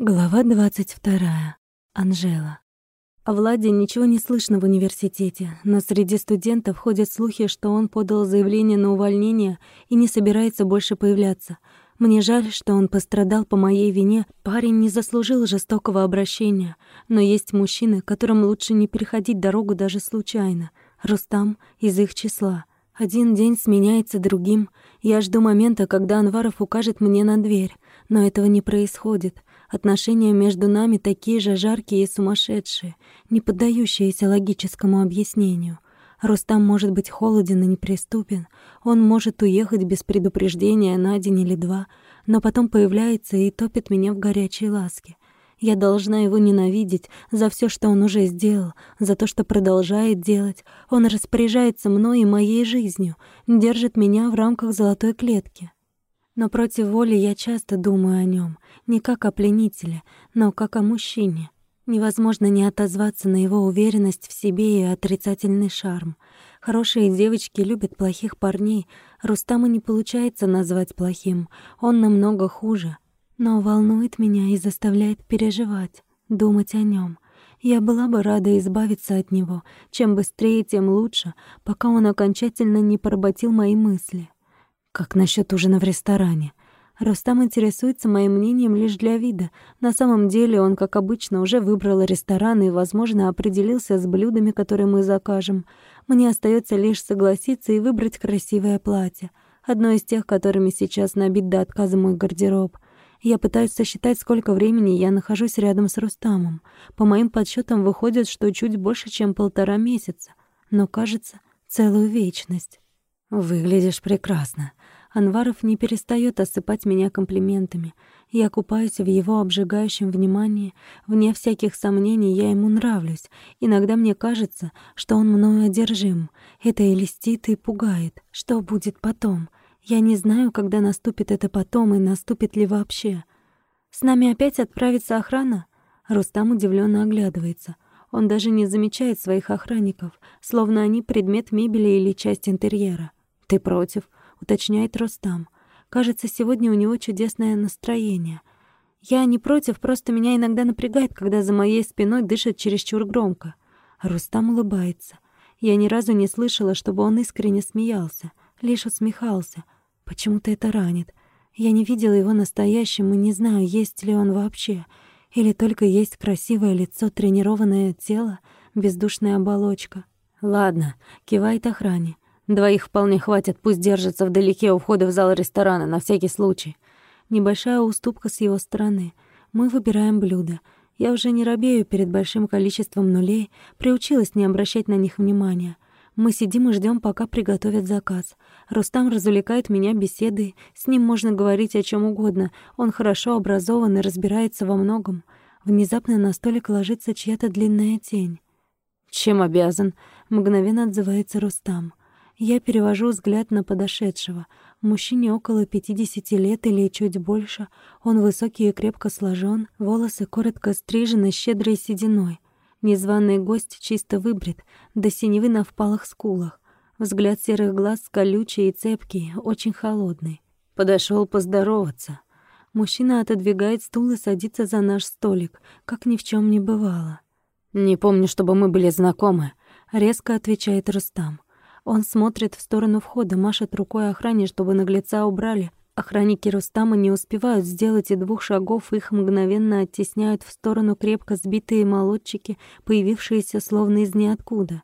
Глава 22. Анжела. О Владе ничего не слышно в университете, но среди студентов ходят слухи, что он подал заявление на увольнение и не собирается больше появляться. Мне жаль, что он пострадал по моей вине. Парень не заслужил жестокого обращения, но есть мужчины, которым лучше не переходить дорогу даже случайно. Рустам из их числа. Один день сменяется другим. Я жду момента, когда Анваров укажет мне на дверь, но этого не происходит. Отношения между нами такие же жаркие и сумасшедшие, не поддающиеся логическому объяснению. Рустам может быть холоден и неприступен, он может уехать без предупреждения на день или два, но потом появляется и топит меня в горячей ласке. Я должна его ненавидеть за все, что он уже сделал, за то, что продолжает делать. Он распоряжается мной и моей жизнью, держит меня в рамках золотой клетки. Но против воли я часто думаю о нем, не как о пленителе, но как о мужчине. Невозможно не отозваться на его уверенность в себе и отрицательный шарм. Хорошие девочки любят плохих парней. Рустама не получается назвать плохим. Он намного хуже. Но волнует меня и заставляет переживать, думать о нем. Я была бы рада избавиться от него. Чем быстрее, тем лучше, пока он окончательно не поработил мои мысли. Как насчет ужина в ресторане? Рустам интересуется моим мнением лишь для вида. На самом деле он, как обычно, уже выбрал ресторан и, возможно, определился с блюдами, которые мы закажем. Мне остается лишь согласиться и выбрать красивое платье. Одно из тех, которыми сейчас набит до отказа мой гардероб. Я пытаюсь сосчитать, сколько времени я нахожусь рядом с Рустамом. По моим подсчетам выходит, что чуть больше, чем полтора месяца. Но, кажется, целую вечность. «Выглядишь прекрасно», Анваров не перестает осыпать меня комплиментами. Я купаюсь в его обжигающем внимании. Вне всяких сомнений я ему нравлюсь. Иногда мне кажется, что он мною одержим. Это и льстит, и пугает. Что будет потом? Я не знаю, когда наступит это потом и наступит ли вообще. С нами опять отправится охрана? Рустам удивленно оглядывается. Он даже не замечает своих охранников, словно они предмет мебели или часть интерьера. Ты против? — уточняет Рустам. «Кажется, сегодня у него чудесное настроение. Я не против, просто меня иногда напрягает, когда за моей спиной дышит чересчур громко». Рустам улыбается. Я ни разу не слышала, чтобы он искренне смеялся, лишь усмехался. Почему-то это ранит. Я не видела его настоящим и не знаю, есть ли он вообще. Или только есть красивое лицо, тренированное тело, бездушная оболочка. «Ладно», — кивает охране. Двоих вполне хватит, пусть держатся вдалеке у входа в зал ресторана, на всякий случай. Небольшая уступка с его стороны. Мы выбираем блюдо. Я уже не робею перед большим количеством нулей, приучилась не обращать на них внимания. Мы сидим и ждем, пока приготовят заказ. Рустам развлекает меня беседой, с ним можно говорить о чем угодно. Он хорошо образован и разбирается во многом. Внезапно на столик ложится чья-то длинная тень. «Чем обязан?» — мгновенно отзывается Рустам. Я перевожу взгляд на подошедшего. Мужчине около 50 лет или чуть больше. Он высокий и крепко сложен, волосы коротко стрижены щедрой сединой. Незваный гость чисто выбрит, до синевы на впалых скулах. Взгляд серых глаз колючий и цепкий, очень холодный. Подошел поздороваться. Мужчина отодвигает стул и садится за наш столик, как ни в чем не бывало. «Не помню, чтобы мы были знакомы», — резко отвечает Рустам. Он смотрит в сторону входа, машет рукой охране, чтобы наглеца убрали. Охранники Рустама не успевают сделать и двух шагов, их мгновенно оттесняют в сторону крепко сбитые молодчики, появившиеся словно из ниоткуда.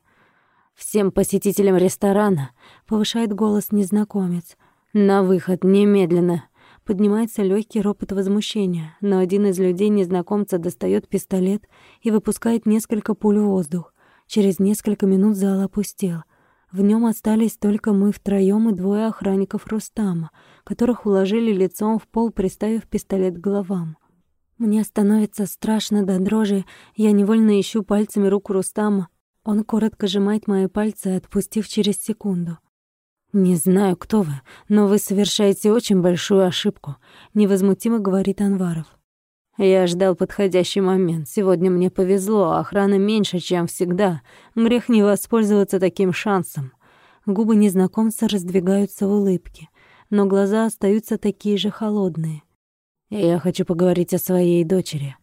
«Всем посетителям ресторана!» — повышает голос незнакомец. «На выход, немедленно!» Поднимается легкий ропот возмущения, но один из людей незнакомца достает пистолет и выпускает несколько пуль в воздух. Через несколько минут зал опустел — в нем остались только мы втроем и двое охранников Рустама, которых уложили лицом в пол, приставив пистолет к головам. Мне становится страшно до дрожи, я невольно ищу пальцами руку Рустама. Он коротко сжимает мои пальцы, отпустив через секунду. «Не знаю, кто вы, но вы совершаете очень большую ошибку», — невозмутимо говорит Анваров. Я ждал подходящий момент. Сегодня мне повезло, а охраны меньше, чем всегда. Грех не воспользоваться таким шансом. Губы незнакомца раздвигаются в улыбке, но глаза остаются такие же холодные. Я хочу поговорить о своей дочери.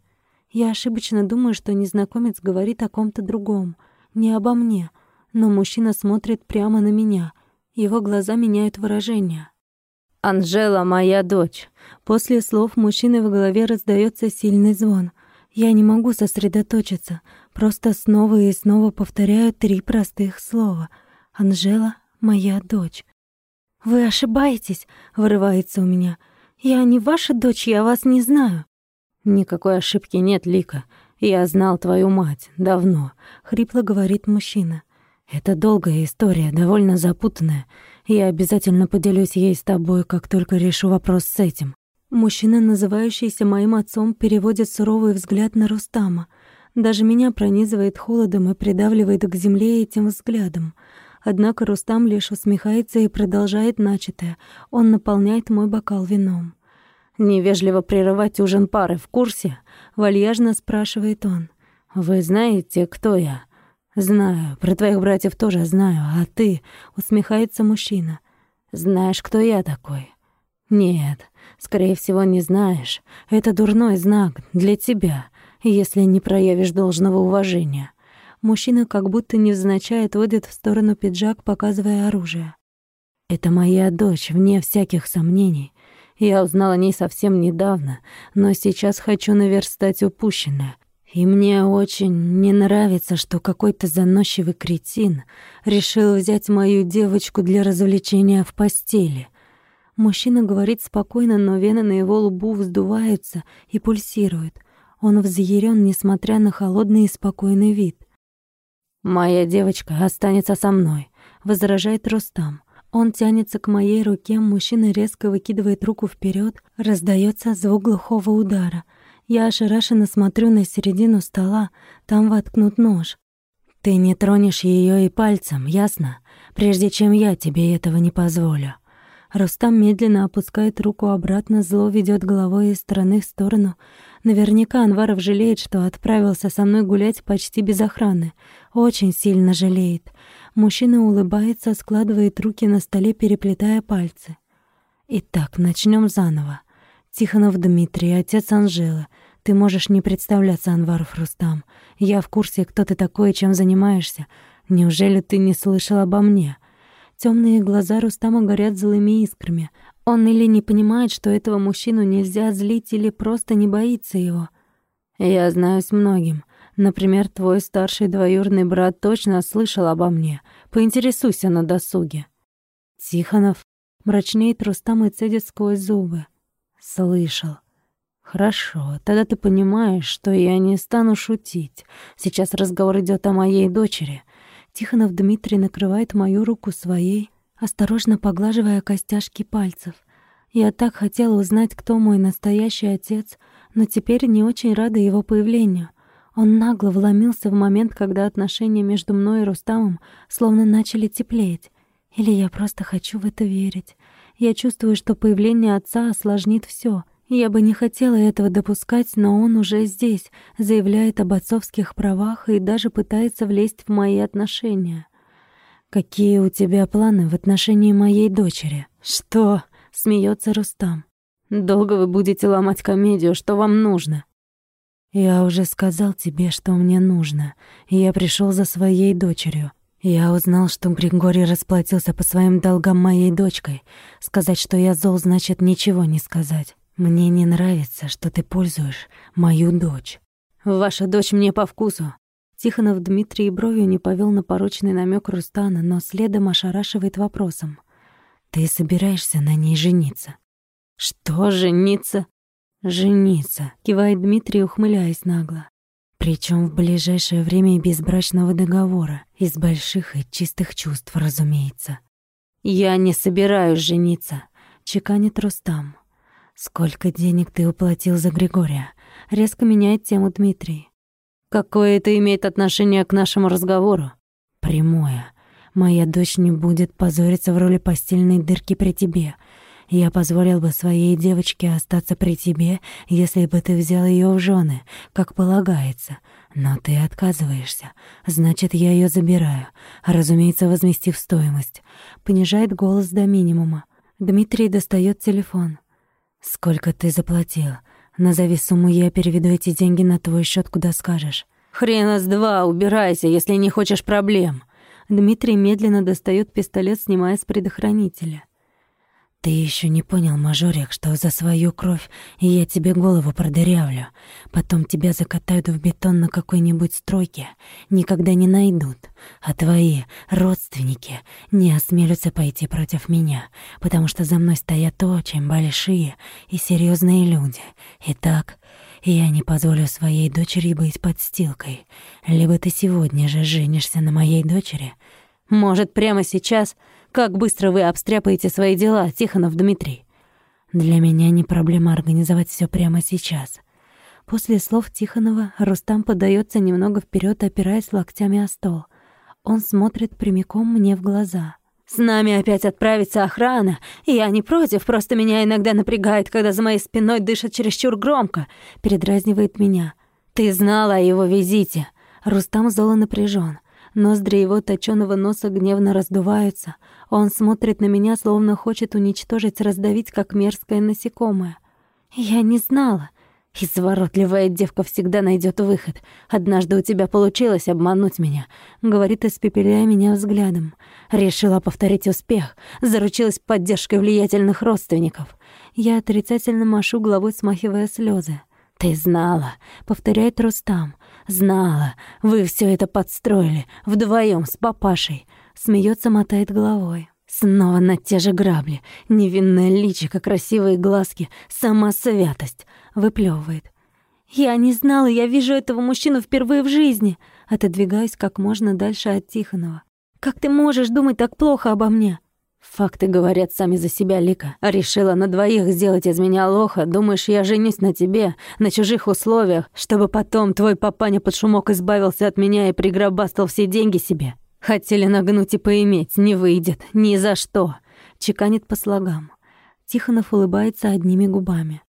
Я ошибочно думаю, что незнакомец говорит о ком-то другом, не обо мне, но мужчина смотрит прямо на меня. Его глаза меняют выражение. «Анжела моя дочь». После слов мужчины в голове раздается сильный звон. Я не могу сосредоточиться, просто снова и снова повторяю три простых слова. «Анжела моя дочь». «Вы ошибаетесь», — вырывается у меня. «Я не ваша дочь, я вас не знаю». «Никакой ошибки нет, Лика. Я знал твою мать давно», — хрипло говорит мужчина. «Это долгая история, довольно запутанная. Я обязательно поделюсь ей с тобой, как только решу вопрос с этим». Мужчина, называющийся моим отцом, переводит суровый взгляд на Рустама. Даже меня пронизывает холодом и придавливает к земле этим взглядом. Однако Рустам лишь усмехается и продолжает начатое. Он наполняет мой бокал вином. «Невежливо прерывать ужин пары в курсе?» — вальяжно спрашивает он. «Вы знаете, кто я?» «Знаю. Про твоих братьев тоже знаю. А ты?» — усмехается мужчина. «Знаешь, кто я такой?» «Нет, скорее всего, не знаешь. Это дурной знак для тебя, если не проявишь должного уважения». Мужчина как будто невзначай отводит в сторону пиджак, показывая оружие. «Это моя дочь, вне всяких сомнений. Я узнала о ней совсем недавно, но сейчас хочу наверстать упущенное. И мне очень не нравится, что какой-то заносчивый кретин решил взять мою девочку для развлечения в постели. Мужчина говорит спокойно, но вены на его лбу вздуваются и пульсируют. Он взъярен, несмотря на холодный и спокойный вид. «Моя девочка останется со мной», — возражает Рустам. Он тянется к моей руке, мужчина резко выкидывает руку вперед, раздается звук глухого удара — я ошарашенно смотрю на середину стола, там воткнут нож. Ты не тронешь ее и пальцем, ясно? Прежде чем я тебе этого не позволю. Рустам медленно опускает руку обратно, зло ведет головой из стороны в сторону. Наверняка Анваров жалеет, что отправился со мной гулять почти без охраны. Очень сильно жалеет. Мужчина улыбается, складывает руки на столе, переплетая пальцы. Итак, начнем заново. Тихонов Дмитрий, отец Анжелы. Ты можешь не представляться, Анваров Рустам. Я в курсе, кто ты такой и чем занимаешься. Неужели ты не слышал обо мне? Темные глаза Рустама горят злыми искрами. Он или не понимает, что этого мужчину нельзя злить, или просто не боится его. Я знаю с многим. Например, твой старший двоюродный брат точно слышал обо мне. Поинтересуйся на досуге. Тихонов мрачнеет Рустам и цедит сквозь зубы. Слышал. Хорошо, тогда ты понимаешь, что я не стану шутить. Сейчас разговор идет о моей дочери. Тихонов Дмитрий накрывает мою руку своей, осторожно поглаживая костяшки пальцев. Я так хотела узнать, кто мой настоящий отец, но теперь не очень рада его появлению. Он нагло вломился в момент, когда отношения между мной и Рустамом словно начали теплеть. Или я просто хочу в это верить. Я чувствую, что появление отца осложнит все. Я бы не хотела этого допускать, но он уже здесь, заявляет об отцовских правах и даже пытается влезть в мои отношения. «Какие у тебя планы в отношении моей дочери?» «Что?» — смеется Рустам. «Долго вы будете ломать комедию, что вам нужно?» «Я уже сказал тебе, что мне нужно, я пришел за своей дочерью. Я узнал, что Григорий расплатился по своим долгам моей дочкой. Сказать, что я зол, значит ничего не сказать. Мне не нравится, что ты пользуешь мою дочь. Ваша дочь мне по вкусу. Тихонов Дмитрий бровью не повел на порочный намек Рустана, но следом ошарашивает вопросом. Ты собираешься на ней жениться? Что жениться? Жениться, кивает Дмитрий, ухмыляясь нагло. Причем в ближайшее время и без брачного договора, из больших и чистых чувств, разумеется. «Я не собираюсь жениться», — чеканит Рустам. «Сколько денег ты уплатил за Григория?» — резко меняет тему Дмитрий. «Какое это имеет отношение к нашему разговору?» «Прямое. Моя дочь не будет позориться в роли постельной дырки при тебе. Я позволил бы своей девочке остаться при тебе, если бы ты взял ее в жены, как полагается. Но ты отказываешься. Значит, я ее забираю, разумеется, возместив стоимость. Понижает голос до минимума. Дмитрий достает телефон. «Сколько ты заплатил? Назови сумму, я переведу эти деньги на твой счет, куда скажешь». «Хрена с два, убирайся, если не хочешь проблем». Дмитрий медленно достает пистолет, снимая с предохранителя. «Ты еще не понял, мажорик, что за свою кровь я тебе голову продырявлю. Потом тебя закатают в бетон на какой-нибудь стройке, никогда не найдут. А твои родственники не осмелятся пойти против меня, потому что за мной стоят очень большие и серьезные люди. Итак, я не позволю своей дочери быть подстилкой. Либо ты сегодня же женишься на моей дочери. Может, прямо сейчас как быстро вы обстряпаете свои дела, Тихонов Дмитрий? Для меня не проблема организовать все прямо сейчас. После слов Тихонова Рустам подается немного вперед, опираясь локтями о стол. Он смотрит прямиком мне в глаза. «С нами опять отправится охрана. Я не против, просто меня иногда напрягает, когда за моей спиной дышат чересчур громко», — передразнивает меня. «Ты знала о его визите». Рустам золо напряжен. Ноздри его точёного носа гневно раздуваются. Он смотрит на меня, словно хочет уничтожить, раздавить, как мерзкое насекомое. Я не знала. Изворотливая девка всегда найдет выход. Однажды у тебя получилось обмануть меня, говорит, испепеляя меня взглядом. Решила повторить успех, заручилась поддержкой влиятельных родственников. Я отрицательно машу головой, смахивая слезы. «Ты знала», — повторяет Рустам. «Знала. Вы все это подстроили. Вдвоем с папашей». Смеется, мотает головой. Снова на те же грабли. Невинное личико, красивые глазки, сама святость. Выплевывает. «Я не знала, я вижу этого мужчину впервые в жизни!» Отодвигаюсь как можно дальше от Тихонова. «Как ты можешь думать так плохо обо мне?» Факты говорят сами за себя, Лика. Решила на двоих сделать из меня лоха. Думаешь, я женюсь на тебе, на чужих условиях, чтобы потом твой папаня под шумок избавился от меня и пригробастал все деньги себе? Хотели нагнуть и поиметь, не выйдет, ни за что. Чеканит по слогам. Тихонов улыбается одними губами.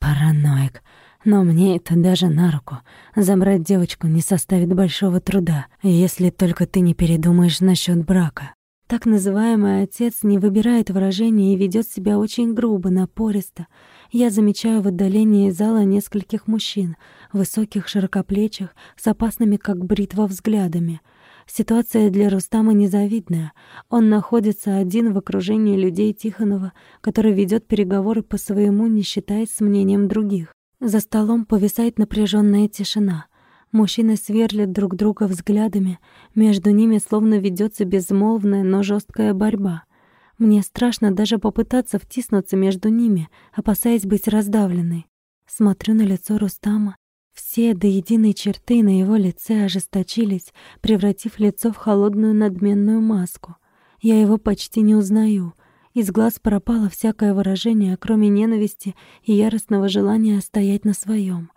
Параноик. Но мне это даже на руку. Забрать девочку не составит большого труда, если только ты не передумаешь насчет брака. Так называемый отец не выбирает выражения и ведет себя очень грубо, напористо. Я замечаю в отдалении зала нескольких мужчин, высоких, широкоплечих, с опасными, как бритва, взглядами. Ситуация для Рустама незавидная. Он находится один в окружении людей Тихонова, который ведет переговоры по своему, не считаясь с мнением других. За столом повисает напряженная тишина — Мужчины сверлят друг друга взглядами, между ними словно ведется безмолвная, но жесткая борьба. Мне страшно даже попытаться втиснуться между ними, опасаясь быть раздавленной. Смотрю на лицо Рустама. Все до единой черты на его лице ожесточились, превратив лицо в холодную надменную маску. Я его почти не узнаю. Из глаз пропало всякое выражение, кроме ненависти и яростного желания стоять на своем.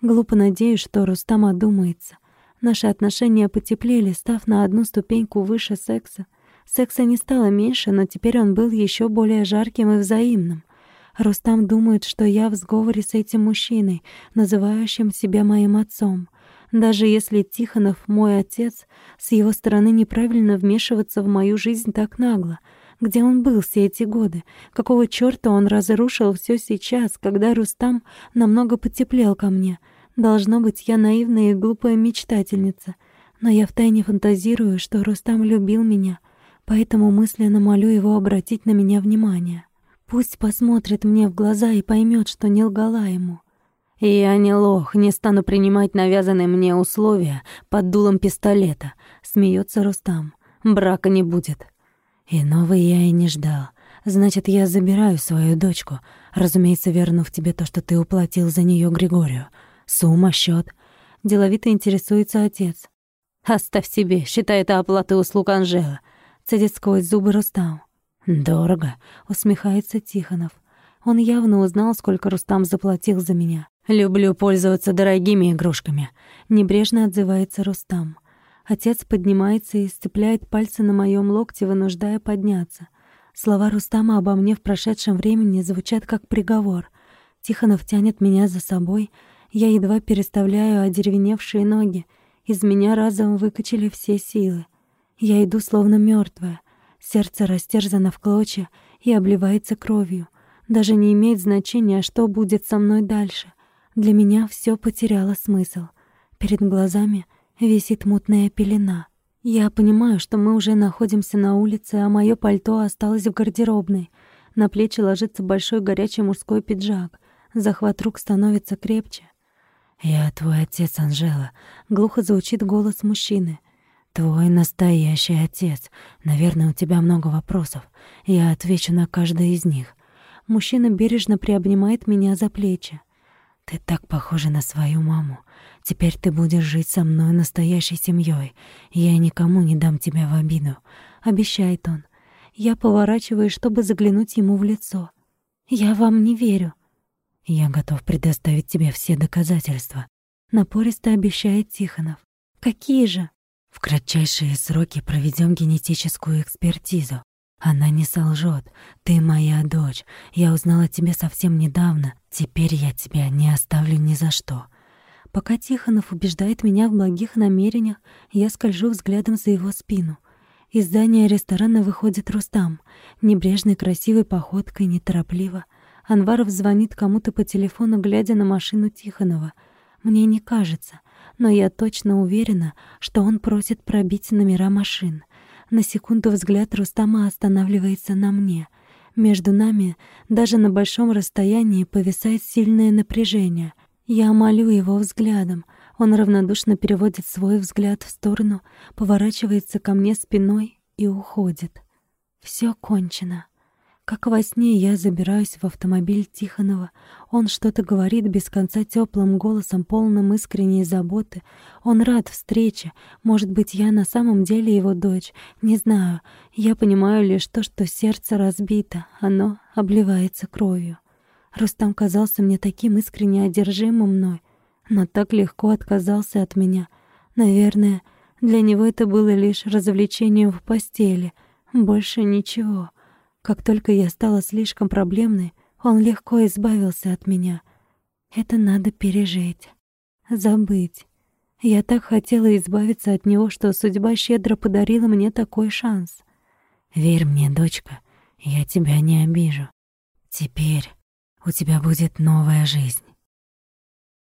Глупо надеюсь, что Рустам одумается. Наши отношения потеплели, став на одну ступеньку выше секса. Секса не стало меньше, но теперь он был еще более жарким и взаимным. Рустам думает, что я в сговоре с этим мужчиной, называющим себя моим отцом. Даже если Тихонов мой отец, с его стороны неправильно вмешиваться в мою жизнь так нагло. Где он был все эти годы? Какого чёрта он разрушил всё сейчас, когда Рустам намного потеплел ко мне? Должно быть, я наивная и глупая мечтательница, но я втайне фантазирую, что Рустам любил меня, поэтому мысленно молю его обратить на меня внимание. Пусть посмотрит мне в глаза и поймет, что не лгала ему. «Я не лох, не стану принимать навязанные мне условия под дулом пистолета», — смеется Рустам. «Брака не будет». Иного я и не ждал. Значит, я забираю свою дочку, разумеется, вернув тебе то, что ты уплатил за нее Григорию. Сумма, счет. Деловито интересуется отец. «Оставь себе, считай это оплатой услуг Анжела», — цедит сквозь зубы Рустам. «Дорого», — усмехается Тихонов. Он явно узнал, сколько Рустам заплатил за меня. «Люблю пользоваться дорогими игрушками», — небрежно отзывается Рустам. Отец поднимается и сцепляет пальцы на моем локте, вынуждая подняться. Слова Рустама обо мне в прошедшем времени звучат как приговор. Тихонов тянет меня за собой — я едва переставляю одеревеневшие ноги. Из меня разом выкачали все силы. Я иду словно мертвая. Сердце растерзано в клочья и обливается кровью. Даже не имеет значения, что будет со мной дальше. Для меня все потеряло смысл. Перед глазами висит мутная пелена. Я понимаю, что мы уже находимся на улице, а мое пальто осталось в гардеробной. На плечи ложится большой горячий мужской пиджак. Захват рук становится крепче. «Я твой отец, Анжела», — глухо звучит голос мужчины. «Твой настоящий отец. Наверное, у тебя много вопросов. Я отвечу на каждый из них. Мужчина бережно приобнимает меня за плечи. «Ты так похожа на свою маму. Теперь ты будешь жить со мной настоящей семьей. Я никому не дам тебя в обиду», — обещает он. Я поворачиваюсь, чтобы заглянуть ему в лицо. «Я вам не верю». «Я готов предоставить тебе все доказательства», — напористо обещает Тихонов. «Какие же?» «В кратчайшие сроки проведем генетическую экспертизу. Она не солжет. Ты моя дочь. Я узнала о тебе совсем недавно. Теперь я тебя не оставлю ни за что. Пока Тихонов убеждает меня в благих намерениях, я скольжу взглядом за его спину. Из здания ресторана выходит Рустам, небрежной красивой походкой, неторопливо. Анваров звонит кому-то по телефону, глядя на машину Тихонова. Мне не кажется, но я точно уверена, что он просит пробить номера машин. На секунду взгляд Рустама останавливается на мне. Между нами даже на большом расстоянии повисает сильное напряжение. Я молю его взглядом. Он равнодушно переводит свой взгляд в сторону, поворачивается ко мне спиной и уходит. Все кончено. Как во сне я забираюсь в автомобиль Тихонова. Он что-то говорит без конца теплым голосом, полным искренней заботы. Он рад встрече. Может быть, я на самом деле его дочь. Не знаю. Я понимаю лишь то, что сердце разбито. Оно обливается кровью. Рустам казался мне таким искренне одержимым мной, но так легко отказался от меня. Наверное, для него это было лишь развлечением в постели. Больше ничего. Как только я стала слишком проблемной, он легко избавился от меня. Это надо пережить, забыть. Я так хотела избавиться от него, что судьба щедро подарила мне такой шанс. Верь мне, дочка, я тебя не обижу. Теперь у тебя будет новая жизнь.